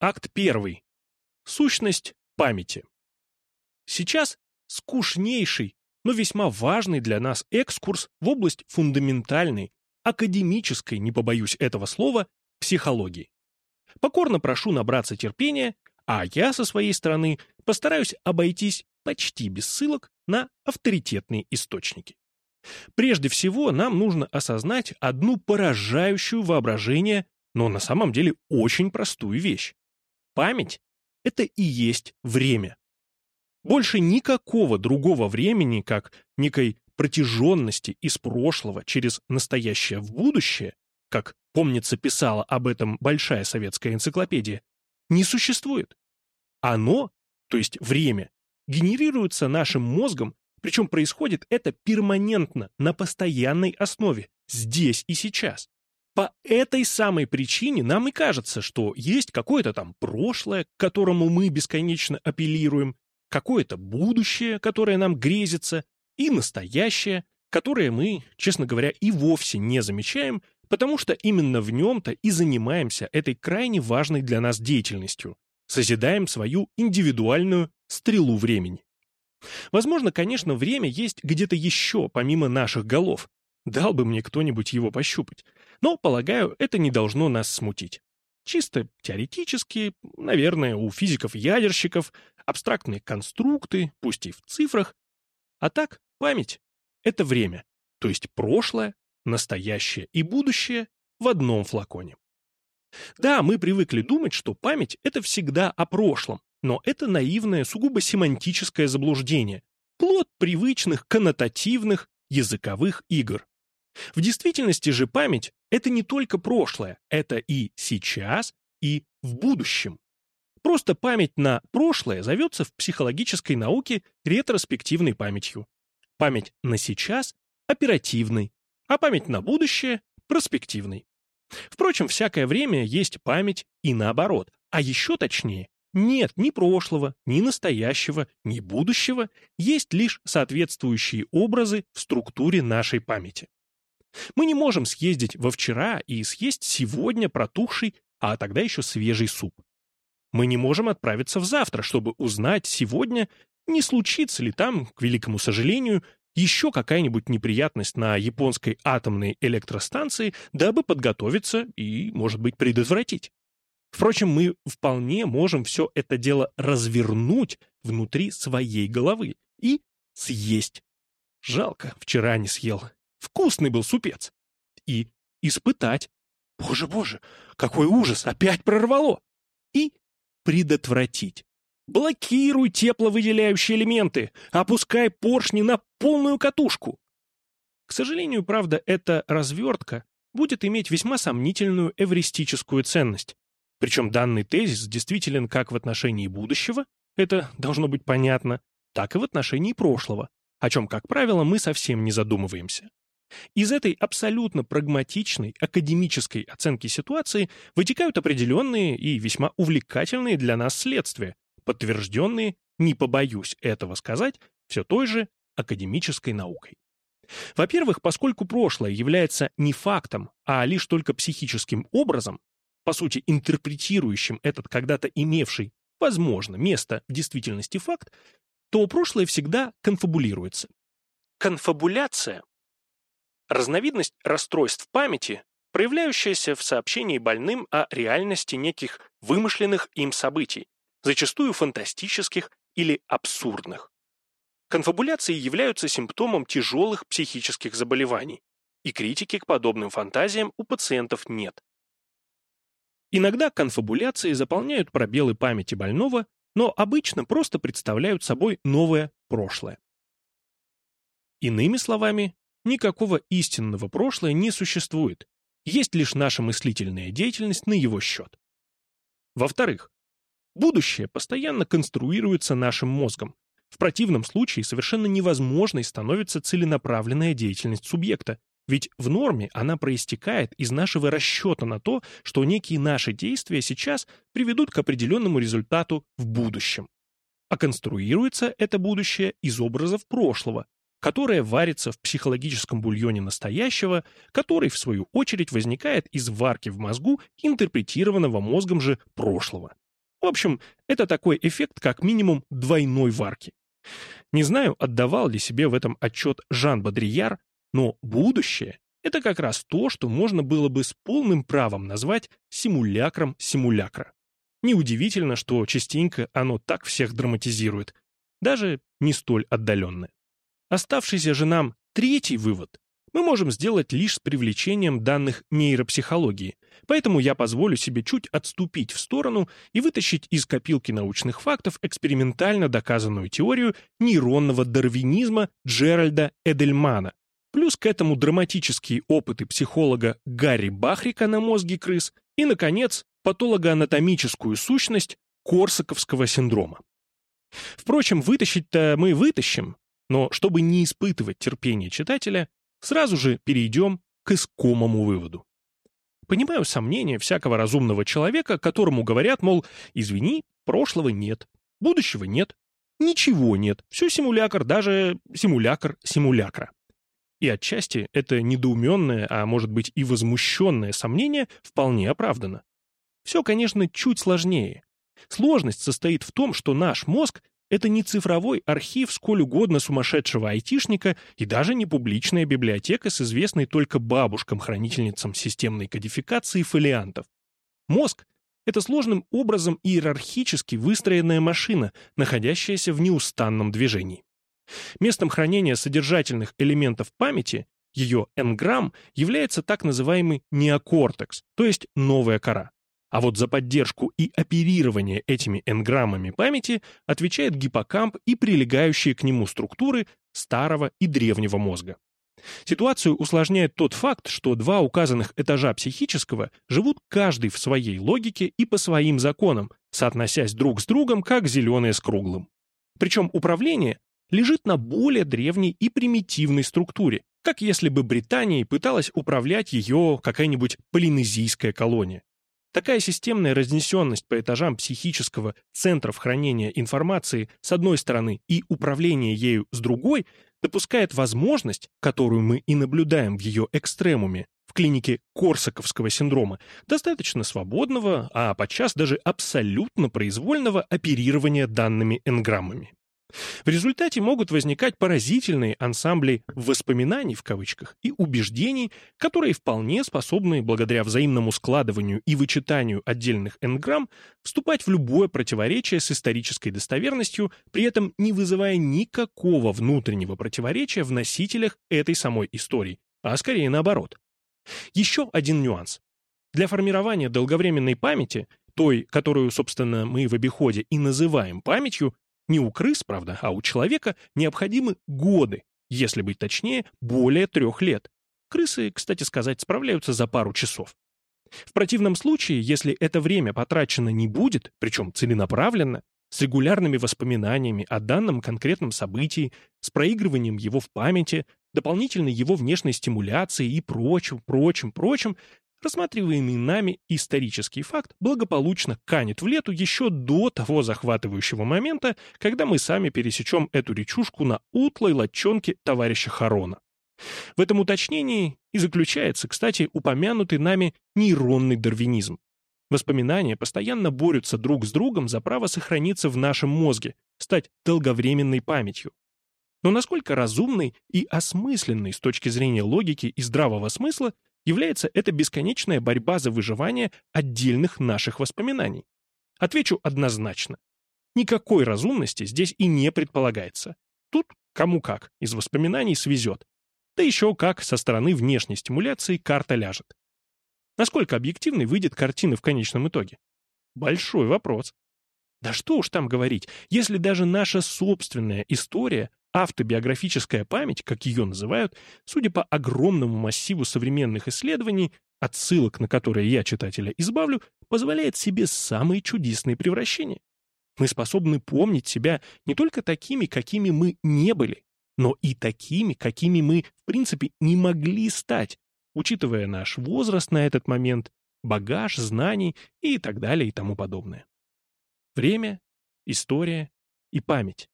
Акт 1. Сущность памяти. Сейчас скучнейший, но весьма важный для нас экскурс в область фундаментальной, академической, не побоюсь этого слова, психологии. Покорно прошу набраться терпения, а я со своей стороны постараюсь обойтись почти без ссылок на авторитетные источники. Прежде всего, нам нужно осознать одну поражающую воображение, но на самом деле очень простую вещь. Память — это и есть время. Больше никакого другого времени, как некой протяженности из прошлого через настоящее в будущее, как, помнится, писала об этом большая советская энциклопедия, не существует. Оно, то есть время, генерируется нашим мозгом, причем происходит это перманентно, на постоянной основе, здесь и сейчас. По этой самой причине нам и кажется, что есть какое-то там прошлое, к которому мы бесконечно апеллируем, какое-то будущее, которое нам грезится, и настоящее, которое мы, честно говоря, и вовсе не замечаем, потому что именно в нем-то и занимаемся этой крайне важной для нас деятельностью, созидаем свою индивидуальную стрелу времени. Возможно, конечно, время есть где-то еще, помимо наших голов. Дал бы мне кто-нибудь его пощупать. Но, полагаю, это не должно нас смутить. Чисто теоретически, наверное, у физиков-ядерщиков абстрактные конструкты, пусть и в цифрах. А так, память — это время, то есть прошлое, настоящее и будущее в одном флаконе. Да, мы привыкли думать, что память — это всегда о прошлом, но это наивное, сугубо семантическое заблуждение, плод привычных коннотативных языковых игр. В действительности же память — это не только прошлое, это и сейчас, и в будущем. Просто память на прошлое зовется в психологической науке ретроспективной памятью. Память на сейчас — оперативной, а память на будущее — проспективной. Впрочем, всякое время есть память и наоборот, а еще точнее, нет ни прошлого, ни настоящего, ни будущего, есть лишь соответствующие образы в структуре нашей памяти. Мы не можем съездить во вчера и съесть сегодня протухший, а тогда еще свежий суп. Мы не можем отправиться в завтра, чтобы узнать сегодня, не случится ли там, к великому сожалению, еще какая-нибудь неприятность на японской атомной электростанции, дабы подготовиться и, может быть, предотвратить. Впрочем, мы вполне можем все это дело развернуть внутри своей головы и съесть. Жалко, вчера не съел. Вкусный был супец. И испытать. Боже-боже, какой ужас, опять прорвало. И предотвратить. Блокируй тепловыделяющие элементы, опускай поршни на полную катушку. К сожалению, правда, эта развертка будет иметь весьма сомнительную эвристическую ценность. Причем данный тезис действителен как в отношении будущего, это должно быть понятно, так и в отношении прошлого, о чем, как правило, мы совсем не задумываемся. Из этой абсолютно прагматичной академической оценки ситуации вытекают определенные и весьма увлекательные для нас следствия, подтвержденные, не побоюсь этого сказать, все той же академической наукой. Во-первых, поскольку прошлое является не фактом, а лишь только психическим образом, по сути интерпретирующим этот когда-то имевший, возможно, место в действительности факт, то прошлое всегда конфабулируется. Конфабуляция Разновидность расстройств памяти, проявляющаяся в сообщении больным о реальности неких вымышленных им событий, зачастую фантастических или абсурдных. Конфабуляции являются симптомом тяжелых психических заболеваний, и критики к подобным фантазиям у пациентов нет. Иногда конфабуляции заполняют пробелы памяти больного, но обычно просто представляют собой новое прошлое. Иными словами, Никакого истинного прошлого не существует, есть лишь наша мыслительная деятельность на его счет. Во-вторых, будущее постоянно конструируется нашим мозгом. В противном случае совершенно невозможной становится целенаправленная деятельность субъекта, ведь в норме она проистекает из нашего расчета на то, что некие наши действия сейчас приведут к определенному результату в будущем. А конструируется это будущее из образов прошлого, которая варится в психологическом бульоне настоящего, который, в свою очередь, возникает из варки в мозгу интерпретированного мозгом же прошлого. В общем, это такой эффект, как минимум, двойной варки. Не знаю, отдавал ли себе в этом отчет Жан Бодрияр, но будущее — это как раз то, что можно было бы с полным правом назвать симулякром симулякра. Неудивительно, что частенько оно так всех драматизирует, даже не столь отдаленно. Оставшийся же нам третий вывод мы можем сделать лишь с привлечением данных нейропсихологии, поэтому я позволю себе чуть отступить в сторону и вытащить из копилки научных фактов экспериментально доказанную теорию нейронного дарвинизма Джеральда Эдельмана, плюс к этому драматические опыты психолога Гарри Бахрика на мозге крыс и, наконец, патологоанатомическую сущность Корсаковского синдрома. Впрочем, вытащить-то мы вытащим, но чтобы не испытывать терпение читателя, Сразу же перейдем к искомому выводу. Понимаю сомнения всякого разумного человека, которому говорят, мол, извини, прошлого нет, будущего нет, ничего нет, все симулякр, даже симулякр симулякра. И отчасти это недоуменное, а может быть и возмущенное сомнение вполне оправдано. Все, конечно, чуть сложнее. Сложность состоит в том, что наш мозг это не цифровой архив сколь угодно сумасшедшего айтишника и даже не публичная библиотека с известной только бабушкам-хранительницам системной кодификации фолиантов. Мозг — это сложным образом иерархически выстроенная машина, находящаяся в неустанном движении. Местом хранения содержательных элементов памяти, ее энграмм, является так называемый неокортекс, то есть новая кора. А вот за поддержку и оперирование этими энграммами памяти отвечает гиппокамп и прилегающие к нему структуры старого и древнего мозга. Ситуацию усложняет тот факт, что два указанных этажа психического живут каждый в своей логике и по своим законам, соотносясь друг с другом, как зеленое с круглым. Причем управление лежит на более древней и примитивной структуре, как если бы Британией пыталась управлять ее какая-нибудь полинезийская колония. Такая системная разнесенность по этажам психического центров хранения информации с одной стороны и управления ею с другой допускает возможность, которую мы и наблюдаем в ее экстремуме, в клинике Корсаковского синдрома, достаточно свободного, а подчас даже абсолютно произвольного оперирования данными энграммами. В результате могут возникать поразительные ансамбли «воспоминаний» в кавычках и убеждений, которые вполне способны, благодаря взаимному складыванию и вычитанию отдельных энграмм, вступать в любое противоречие с исторической достоверностью, при этом не вызывая никакого внутреннего противоречия в носителях этой самой истории, а скорее наоборот. Еще один нюанс. Для формирования долговременной памяти, той, которую, собственно, мы в обиходе и называем памятью, не у крыс, правда, а у человека необходимы годы, если быть точнее, более трех лет. Крысы, кстати сказать, справляются за пару часов. В противном случае, если это время потрачено не будет, причем целенаправленно, с регулярными воспоминаниями о данном конкретном событии, с проигрыванием его в памяти, дополнительной его внешней стимуляцией и прочим, прочим, прочим, рассматриваемый нами исторический факт благополучно канет в лету еще до того захватывающего момента, когда мы сами пересечем эту речушку на утлой лодчонке товарища Харона. В этом уточнении и заключается, кстати, упомянутый нами нейронный дарвинизм. Воспоминания постоянно борются друг с другом за право сохраниться в нашем мозге, стать долговременной памятью. Но насколько разумной и осмысленной с точки зрения логики и здравого смысла является эта бесконечная борьба за выживание отдельных наших воспоминаний? Отвечу однозначно. Никакой разумности здесь и не предполагается. Тут кому как, из воспоминаний свезет. Да еще как со стороны внешней стимуляции карта ляжет. Насколько объективной выйдет картина в конечном итоге? Большой вопрос. Да что уж там говорить, если даже наша собственная история Автобиографическая память, как ее называют, судя по огромному массиву современных исследований, отсылок на которые я читателя избавлю, позволяет себе самые чудесные превращения. Мы способны помнить себя не только такими, какими мы не были, но и такими, какими мы, в принципе, не могли стать, учитывая наш возраст на этот момент, багаж знаний и так далее и тому подобное. Время, история и память.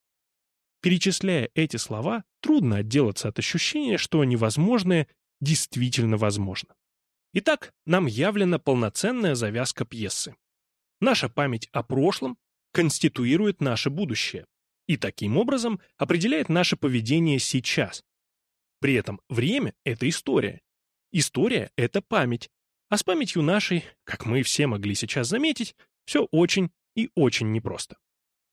Перечисляя эти слова, трудно отделаться от ощущения, что невозможное действительно возможно. Итак, нам явлена полноценная завязка пьесы. Наша память о прошлом конституирует наше будущее и таким образом определяет наше поведение сейчас. При этом время — это история. История — это память. А с памятью нашей, как мы все могли сейчас заметить, все очень и очень непросто.